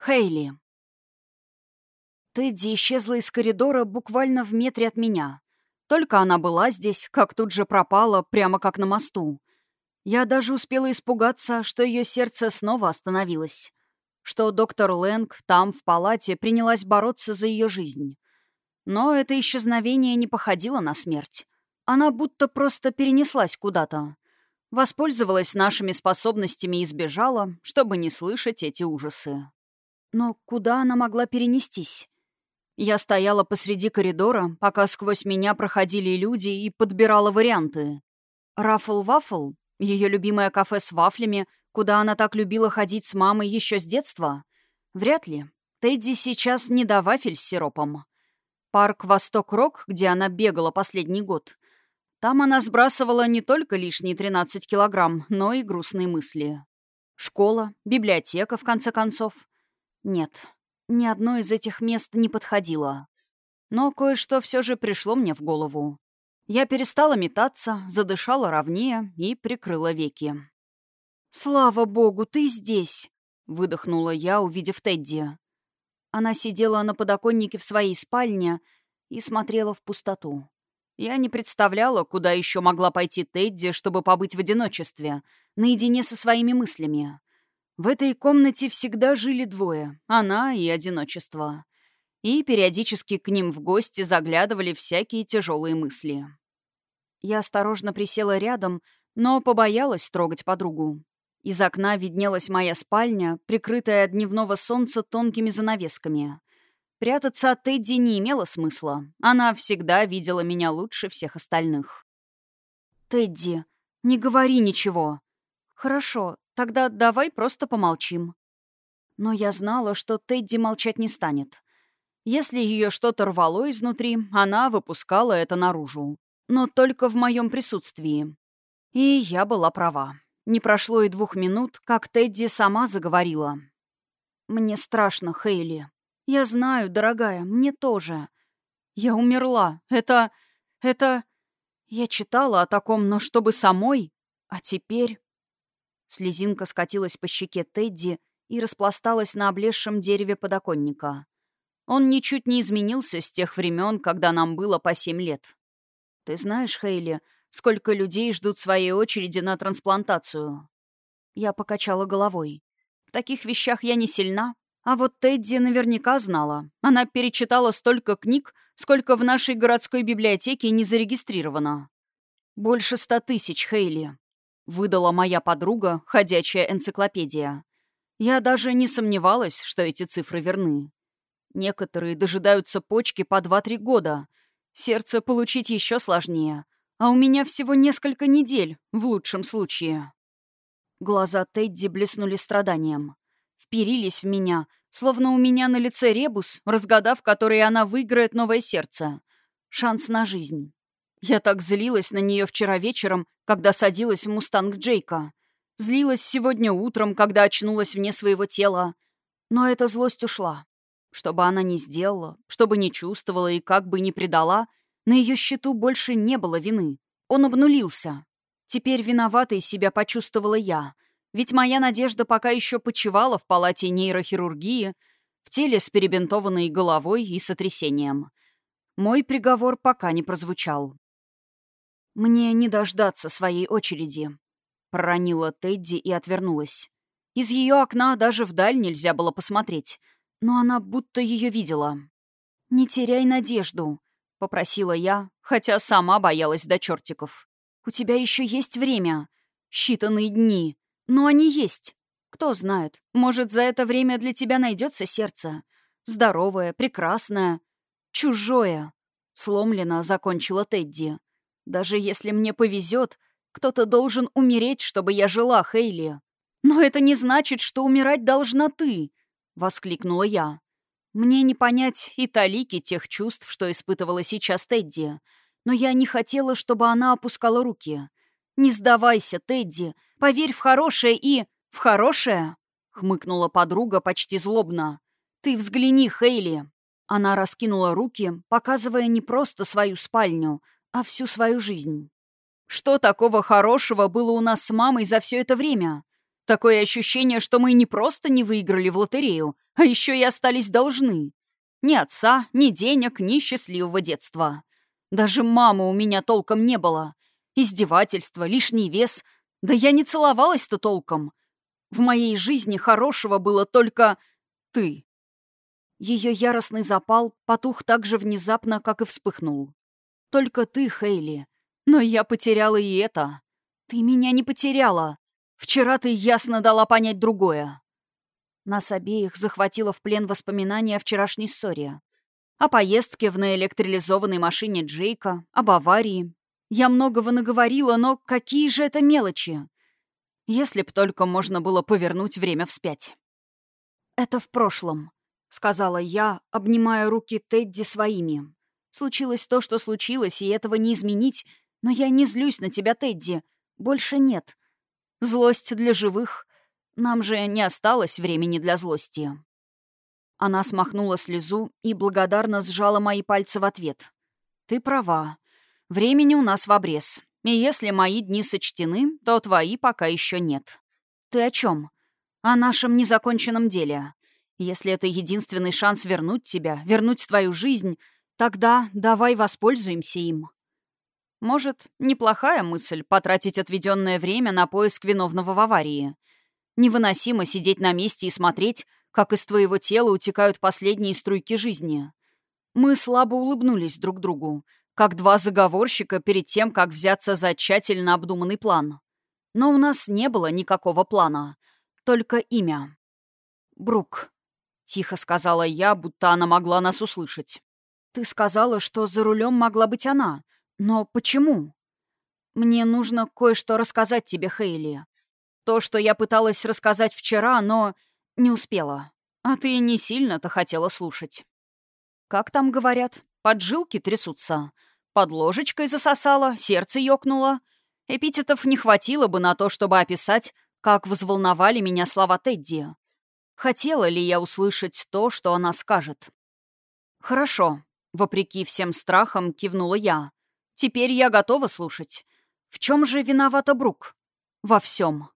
Хейли. Тедди исчезла из коридора буквально в метре от меня. Только она была здесь, как тут же пропала, прямо как на мосту. Я даже успела испугаться, что ее сердце снова остановилось. Что доктор Лэнг там, в палате, принялась бороться за ее жизнь. Но это исчезновение не походило на смерть. Она будто просто перенеслась куда-то. Воспользовалась нашими способностями и сбежала, чтобы не слышать эти ужасы. Но куда она могла перенестись? Я стояла посреди коридора, пока сквозь меня проходили люди и подбирала варианты. Раффл-ваффл, ее любимое кафе с вафлями, куда она так любила ходить с мамой еще с детства? Вряд ли. Тедди сейчас не до вафель с сиропом. Парк «Восток-Рок», где она бегала последний год. Там она сбрасывала не только лишние 13 килограмм, но и грустные мысли. Школа, библиотека, в конце концов. Нет, ни одно из этих мест не подходило. Но кое-что все же пришло мне в голову. Я перестала метаться, задышала ровнее и прикрыла веки. «Слава богу, ты здесь!» — выдохнула я, увидев Тедди. Она сидела на подоконнике в своей спальне и смотрела в пустоту. Я не представляла, куда еще могла пойти Тедди, чтобы побыть в одиночестве, наедине со своими мыслями. В этой комнате всегда жили двое — она и одиночество. И периодически к ним в гости заглядывали всякие тяжелые мысли. Я осторожно присела рядом, но побоялась трогать подругу. Из окна виднелась моя спальня, прикрытая от дневного солнца тонкими занавесками. Прятаться от Тедди не имело смысла. Она всегда видела меня лучше всех остальных. «Тедди, не говори ничего». «Хорошо, Тогда давай просто помолчим». Но я знала, что Тедди молчать не станет. Если ее что-то рвало изнутри, она выпускала это наружу. Но только в моем присутствии. И я была права. Не прошло и двух минут, как Тедди сама заговорила. «Мне страшно, Хейли. Я знаю, дорогая, мне тоже. Я умерла. Это... это... Я читала о таком, но чтобы самой... А теперь... Слезинка скатилась по щеке Тедди и распласталась на облезшем дереве подоконника. Он ничуть не изменился с тех времен, когда нам было по семь лет. Ты знаешь, Хейли, сколько людей ждут своей очереди на трансплантацию? Я покачала головой. В таких вещах я не сильна. А вот Тедди наверняка знала. Она перечитала столько книг, сколько в нашей городской библиотеке не зарегистрировано. Больше ста тысяч, Хейли выдала моя подруга, ходячая энциклопедия. Я даже не сомневалась, что эти цифры верны. Некоторые дожидаются почки по 2-3 года. Сердце получить еще сложнее. А у меня всего несколько недель, в лучшем случае. Глаза Тедди блеснули страданием. Вперились в меня, словно у меня на лице ребус, разгадав который она выиграет новое сердце. Шанс на жизнь. Я так злилась на нее вчера вечером, когда садилась в мустанг Джейка. Злилась сегодня утром, когда очнулась вне своего тела. Но эта злость ушла. Что бы она ни сделала, что бы ни чувствовала и как бы ни предала, на ее счету больше не было вины. Он обнулился. Теперь виноватой себя почувствовала я. Ведь моя надежда пока еще почивала в палате нейрохирургии, в теле с перебинтованной головой и сотрясением. Мой приговор пока не прозвучал. «Мне не дождаться своей очереди», — проронила Тедди и отвернулась. Из ее окна даже вдаль нельзя было посмотреть, но она будто ее видела. «Не теряй надежду», — попросила я, хотя сама боялась до чертиков. «У тебя еще есть время. Считанные дни. Но они есть. Кто знает, может, за это время для тебя найдется сердце. Здоровое, прекрасное, чужое». Сломленно закончила Тедди. Даже если мне повезет, кто-то должен умереть, чтобы я жила, Хейли. Но это не значит, что умирать должна ты, воскликнула я. Мне не понять и талики тех чувств, что испытывала сейчас Тедди. Но я не хотела, чтобы она опускала руки. «Не сдавайся, Тедди. Поверь в хорошее и...» «В хорошее?» — хмыкнула подруга почти злобно. «Ты взгляни, Хейли». Она раскинула руки, показывая не просто свою спальню, а всю свою жизнь. Что такого хорошего было у нас с мамой за все это время? Такое ощущение, что мы не просто не выиграли в лотерею, а еще и остались должны. Ни отца, ни денег, ни счастливого детства. Даже мамы у меня толком не было. Издевательство, лишний вес. Да я не целовалась-то толком. В моей жизни хорошего было только ты. Ее яростный запал потух так же внезапно, как и вспыхнул. Только ты, Хейли. Но я потеряла и это. Ты меня не потеряла. Вчера ты ясно дала понять другое. Нас обеих захватило в плен воспоминания о вчерашней ссоре. О поездке в наэлектролизованной машине Джейка, об аварии. Я многого наговорила, но какие же это мелочи? Если б только можно было повернуть время вспять. «Это в прошлом», — сказала я, обнимая руки Тедди своими. «Случилось то, что случилось, и этого не изменить, но я не злюсь на тебя, Тедди. Больше нет. Злость для живых. Нам же не осталось времени для злости». Она смахнула слезу и благодарно сжала мои пальцы в ответ. «Ты права. Времени у нас в обрез. И если мои дни сочтены, то твои пока еще нет. Ты о чем? О нашем незаконченном деле. Если это единственный шанс вернуть тебя, вернуть твою жизнь, тогда давай воспользуемся им. Может, неплохая мысль потратить отведенное время на поиск виновного в аварии. Невыносимо сидеть на месте и смотреть, как из твоего тела утекают последние струйки жизни. Мы слабо улыбнулись друг другу, как два заговорщика перед тем, как взяться за тщательно обдуманный план. Но у нас не было никакого плана, только имя. Брук. Тихо сказала я, будто она могла нас услышать. «Ты сказала, что за рулем могла быть она. Но почему?» «Мне нужно кое-что рассказать тебе, Хейли. То, что я пыталась рассказать вчера, но не успела. А ты не сильно-то хотела слушать. Как там говорят, поджилки трясутся. Под ложечкой засосала, сердце ёкнуло. Эпитетов не хватило бы на то, чтобы описать, как взволновали меня слова Тедди. Хотела ли я услышать то, что она скажет? «Хорошо», — вопреки всем страхам кивнула я. «Теперь я готова слушать. В чем же виновата Брук?» «Во всем».